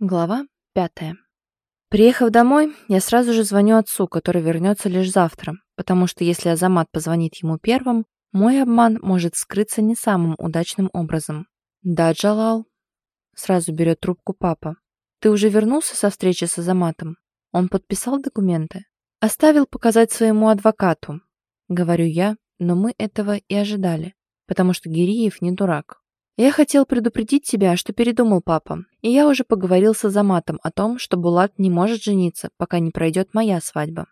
Глава пятая. Приехав домой, я сразу же звоню отцу, который вернется лишь завтра, потому что если Азамат позвонит ему первым, мой обман может скрыться не самым удачным образом. «Да, Джалал», — сразу берет трубку папа. «Ты уже вернулся со встречи с Азаматом? Он подписал документы?» «Оставил показать своему адвокату», — говорю я, но мы этого и ожидали, потому что Гириев не дурак. «Я хотел предупредить тебя, что передумал папа, и я уже поговорил с Азаматом о том, что Булат не может жениться, пока не пройдет моя свадьба».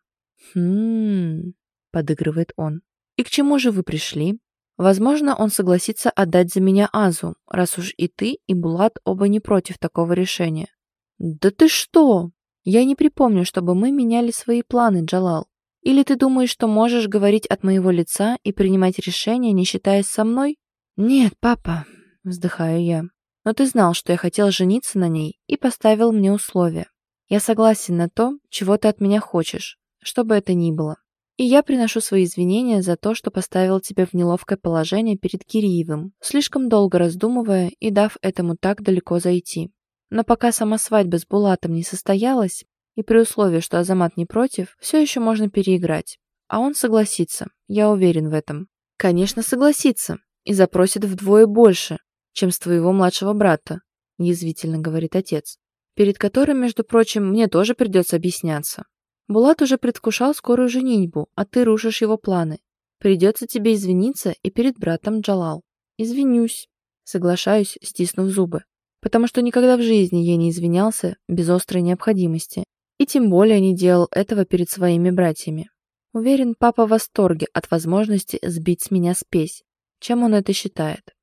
«Хм...» — подыгрывает он. «И к чему же вы пришли?» «Возможно, он согласится отдать за меня Азу, раз уж и ты, и Булат оба не против такого решения». «Да ты что? Я не припомню, чтобы мы меняли свои планы, Джалал. Или ты думаешь, что можешь говорить от моего лица и принимать решения, не считаясь со мной?» «Нет, папа, Вздыхаю я. Но ты знал, что я хотел жениться на ней и поставил мне условия. Я согласен на то, чего ты от меня хочешь, что бы это ни было. И я приношу свои извинения за то, что поставил тебя в неловкое положение перед Кириевым, слишком долго раздумывая и дав этому так далеко зайти. Но пока сама свадьба с Булатом не состоялась, и при условии, что Азамат не против, все еще можно переиграть. А он согласится, я уверен в этом. Конечно, согласится. И запросит вдвое больше, чем с твоего младшего брата», — язвительно говорит отец, перед которым, между прочим, мне тоже придется объясняться. Булат уже предвкушал скорую женитьбу, а ты рушишь его планы. Придется тебе извиниться и перед братом Джалал. Извинюсь. Соглашаюсь, стиснув зубы. Потому что никогда в жизни я не извинялся без острой необходимости. И тем более не делал этого перед своими братьями. Уверен, папа в восторге от возможности сбить с меня спесь. Чем он это считает?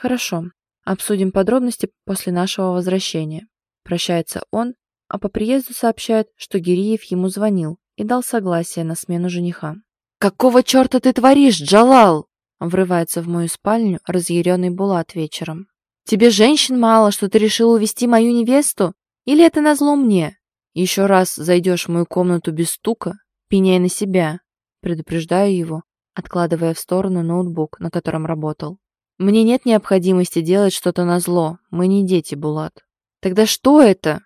Хорошо. Обсудим подробности после нашего возвращения. Прощается он, а по приезду сообщает, что Гириев ему звонил и дал согласие на смену жениха. «Какого черта ты творишь, Джалал?» Врывается в мою спальню разъяренный Булат вечером. «Тебе женщин мало, что ты решил увести мою невесту? Или это назло мне? Еще раз зайдешь в мою комнату без стука, пеняй на себя!» Предупреждаю его, откладывая в сторону ноутбук, на котором работал. Мне нет необходимости делать что-то на зло. Мы не дети, Булат. Тогда что это?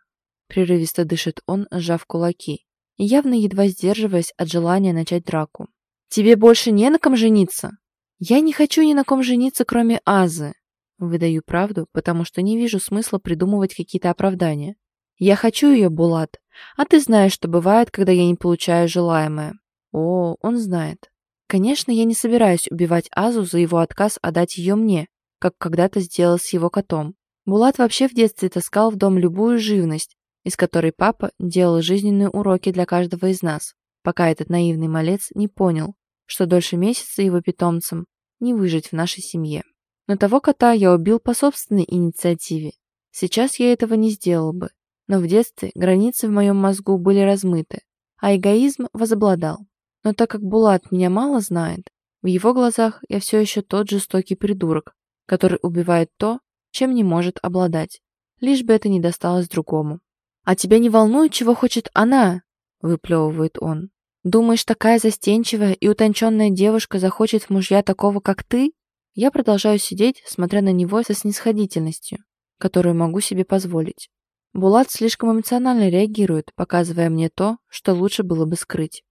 Прерывисто дышит он, сжав кулаки, явно едва сдерживаясь от желания начать драку. Тебе больше не на ком жениться? Я не хочу ни на ком жениться, кроме Азы. Выдаю правду, потому что не вижу смысла придумывать какие-то оправдания. Я хочу ее, Булат, а ты знаешь, что бывает, когда я не получаю желаемое. О, он знает. Конечно, я не собираюсь убивать Азу за его отказ отдать ее мне, как когда-то сделал с его котом. Булат вообще в детстве таскал в дом любую живность, из которой папа делал жизненные уроки для каждого из нас, пока этот наивный малец не понял, что дольше месяца его питомцам не выжить в нашей семье. Но того кота я убил по собственной инициативе. Сейчас я этого не сделал бы, но в детстве границы в моем мозгу были размыты, а эгоизм возобладал. Но так как Булат меня мало знает, в его глазах я все еще тот жестокий придурок, который убивает то, чем не может обладать, лишь бы это не досталось другому. «А тебя не волнует, чего хочет она?» – выплевывает он. «Думаешь, такая застенчивая и утонченная девушка захочет в мужья такого, как ты?» Я продолжаю сидеть, смотря на него со снисходительностью, которую могу себе позволить. Булат слишком эмоционально реагирует, показывая мне то, что лучше было бы скрыть.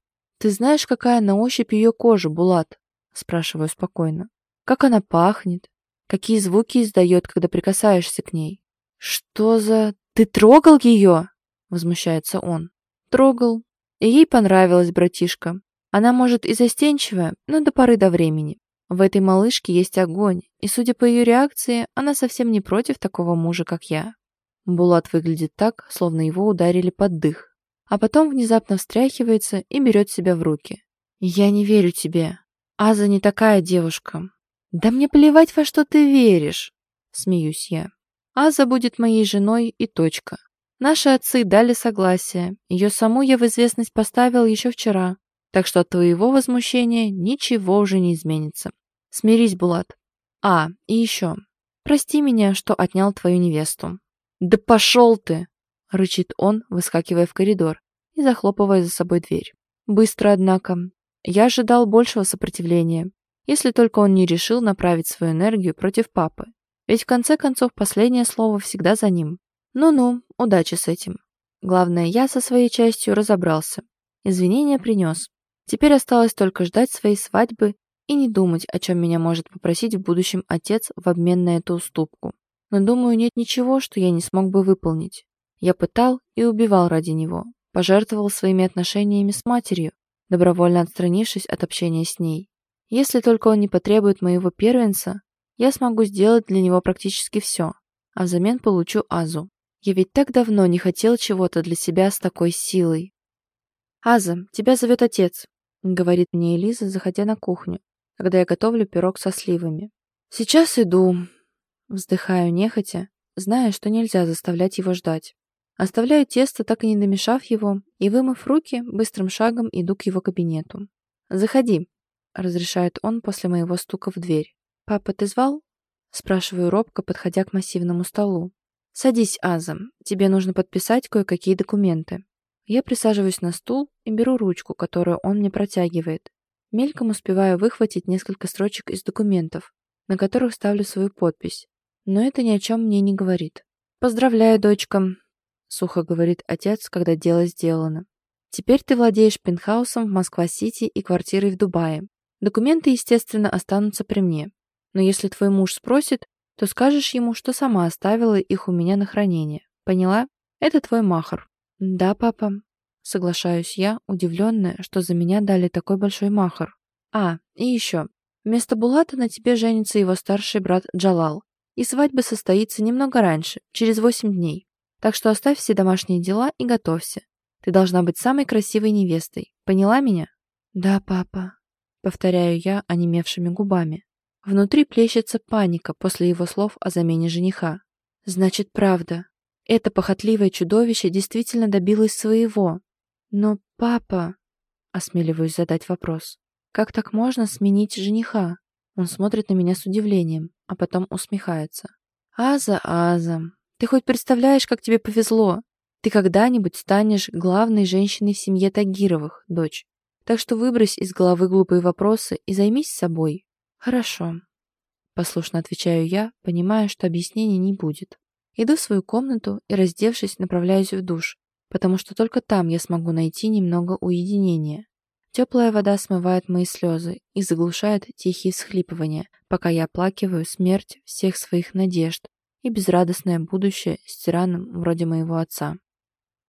«Ты знаешь, какая на ощупь ее кожа, Булат?» Спрашиваю спокойно. «Как она пахнет? Какие звуки издает, когда прикасаешься к ней?» «Что за... Ты трогал ее?» Возмущается он. «Трогал. И ей понравилось, братишка. Она, может, и застенчивая, но до поры до времени. В этой малышке есть огонь, и, судя по ее реакции, она совсем не против такого мужа, как я». Булат выглядит так, словно его ударили под дых а потом внезапно встряхивается и берет себя в руки. «Я не верю тебе. Аза не такая девушка». «Да мне плевать, во что ты веришь», — смеюсь я. «Аза будет моей женой и точка. Наши отцы дали согласие. Ее саму я в известность поставил еще вчера. Так что от твоего возмущения ничего уже не изменится. Смирись, Булат. А, и еще. Прости меня, что отнял твою невесту». «Да пошел ты!» — рычит он, выскакивая в коридор и захлопывая за собой дверь. Быстро, однако. Я ожидал большего сопротивления, если только он не решил направить свою энергию против папы. Ведь в конце концов последнее слово всегда за ним. Ну-ну, удачи с этим. Главное, я со своей частью разобрался. Извинения принес. Теперь осталось только ждать своей свадьбы и не думать, о чем меня может попросить в будущем отец в обмен на эту уступку. Но думаю, нет ничего, что я не смог бы выполнить. Я пытал и убивал ради него, пожертвовал своими отношениями с матерью, добровольно отстранившись от общения с ней. Если только он не потребует моего первенца, я смогу сделать для него практически все, а взамен получу Азу. Я ведь так давно не хотел чего-то для себя с такой силой. «Аза, тебя зовет отец», — говорит мне Элиза, заходя на кухню, когда я готовлю пирог со сливами. «Сейчас иду», — вздыхаю нехотя, зная, что нельзя заставлять его ждать. Оставляю тесто, так и не намешав его, и, вымыв руки, быстрым шагом иду к его кабинету. «Заходи», — разрешает он после моего стука в дверь. «Папа, ты звал?» — спрашиваю робко, подходя к массивному столу. «Садись, Аза. Тебе нужно подписать кое-какие документы». Я присаживаюсь на стул и беру ручку, которую он мне протягивает. Мельком успеваю выхватить несколько строчек из документов, на которых ставлю свою подпись. Но это ни о чем мне не говорит. «Поздравляю, дочка», — сухо говорит отец, когда дело сделано. «Теперь ты владеешь пентхаусом в Москва-Сити и квартирой в Дубае. Документы, естественно, останутся при мне. Но если твой муж спросит, то скажешь ему, что сама оставила их у меня на хранение. Поняла? Это твой махар. Да, папа. Соглашаюсь я, удивленная, что за меня дали такой большой махар. А, и еще. Вместо Булата на тебе женится его старший брат Джалал. И свадьба состоится немного раньше, через восемь дней. Так что оставь все домашние дела и готовься. Ты должна быть самой красивой невестой. Поняла меня? Да, папа. Повторяю я онемевшими губами. Внутри плещется паника после его слов о замене жениха. Значит, правда. Это похотливое чудовище действительно добилось своего. Но папа... Осмеливаюсь задать вопрос. Как так можно сменить жениха? Он смотрит на меня с удивлением, а потом усмехается. Аза, Аза, ты хоть представляешь, как тебе повезло? Ты когда-нибудь станешь главной женщиной в семье Тагировых, дочь. Так что выбрось из головы глупые вопросы и займись собой. «Хорошо», — послушно отвечаю я, понимая, что объяснений не будет. Иду в свою комнату и, раздевшись, направляюсь в душ, потому что только там я смогу найти немного уединения. Теплая вода смывает мои слезы и заглушает тихие всхлипывания, пока я оплакиваю смерть всех своих надежд и безрадостное будущее с тираном вроде моего отца.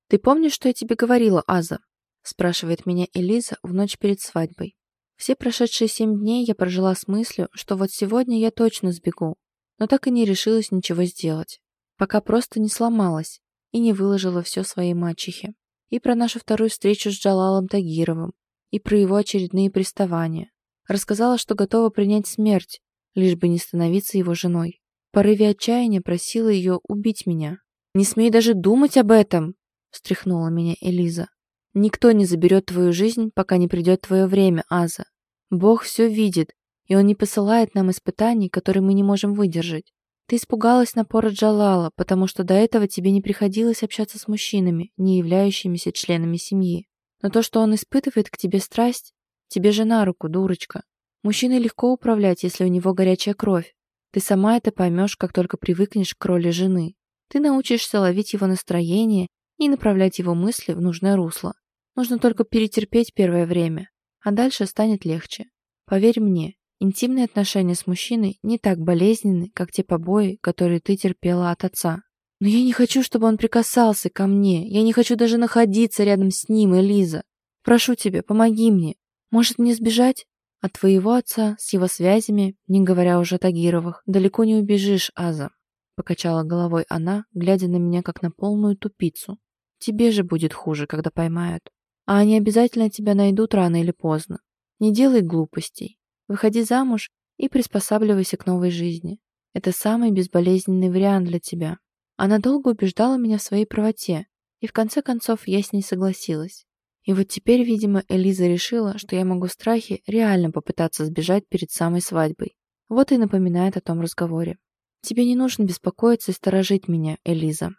«Ты помнишь, что я тебе говорила, Аза?» спрашивает меня Элиза в ночь перед свадьбой. Все прошедшие семь дней я прожила с мыслью, что вот сегодня я точно сбегу, но так и не решилась ничего сделать, пока просто не сломалась и не выложила все своей мачехе. И про нашу вторую встречу с Джалалом Тагировым, и про его очередные приставания. Рассказала, что готова принять смерть, лишь бы не становиться его женой. Порыве отчаяния просила ее убить меня. «Не смей даже думать об этом!» – встряхнула меня Элиза. Никто не заберет твою жизнь, пока не придет твое время, Аза. Бог все видит, и Он не посылает нам испытаний, которые мы не можем выдержать. Ты испугалась напора Джалала, потому что до этого тебе не приходилось общаться с мужчинами, не являющимися членами семьи. Но то, что он испытывает к тебе страсть, тебе же на руку, дурочка. Мужчиной легко управлять, если у него горячая кровь. Ты сама это поймешь, как только привыкнешь к роли жены. Ты научишься ловить его настроение и направлять его мысли в нужное русло. Нужно только перетерпеть первое время, а дальше станет легче. Поверь мне, интимные отношения с мужчиной не так болезненны, как те побои, которые ты терпела от отца. Но я не хочу, чтобы он прикасался ко мне. Я не хочу даже находиться рядом с ним, Элиза. Прошу тебя, помоги мне. Может, мне сбежать? От твоего отца, с его связями, не говоря уже о Тагировых, далеко не убежишь, Аза. Покачала головой она, глядя на меня как на полную тупицу. Тебе же будет хуже, когда поймают. А они обязательно тебя найдут рано или поздно. Не делай глупостей. Выходи замуж и приспосабливайся к новой жизни. Это самый безболезненный вариант для тебя. Она долго убеждала меня в своей правоте, и в конце концов я с ней согласилась. И вот теперь, видимо, Элиза решила, что я могу в страхе реально попытаться сбежать перед самой свадьбой. Вот и напоминает о том разговоре. Тебе не нужно беспокоиться и сторожить меня, Элиза.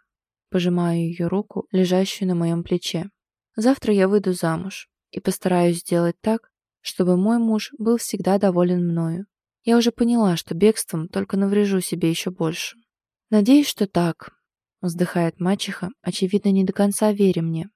Пожимаю ее руку, лежащую на моем плече. Завтра я выйду замуж и постараюсь сделать так, чтобы мой муж был всегда доволен мною. Я уже поняла, что бегством только наврежу себе еще больше. Надеюсь, что так. вздыхает мачеха, очевидно, не до конца веря мне.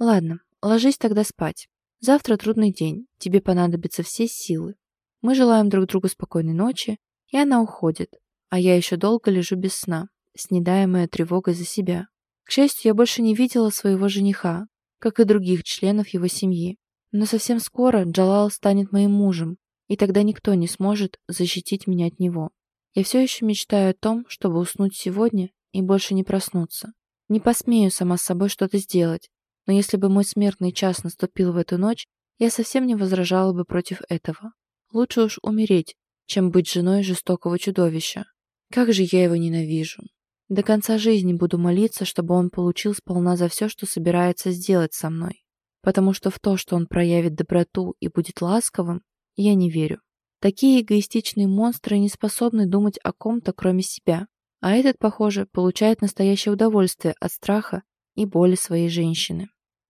Ладно, ложись тогда спать. Завтра трудный день, тебе понадобятся все силы. Мы желаем друг другу спокойной ночи, и она уходит, а я еще долго лежу без сна, снедаемая тревогой за себя. К счастью, я больше не видела своего жениха, как и других членов его семьи. Но совсем скоро Джалал станет моим мужем, и тогда никто не сможет защитить меня от него. Я все еще мечтаю о том, чтобы уснуть сегодня и больше не проснуться. Не посмею сама с собой что-то сделать, но если бы мой смертный час наступил в эту ночь, я совсем не возражала бы против этого. Лучше уж умереть, чем быть женой жестокого чудовища. Как же я его ненавижу. До конца жизни буду молиться, чтобы он получил сполна за все, что собирается сделать со мной. Потому что в то, что он проявит доброту и будет ласковым, я не верю. Такие эгоистичные монстры не способны думать о ком-то, кроме себя. А этот, похоже, получает настоящее удовольствие от страха и боли своей женщины.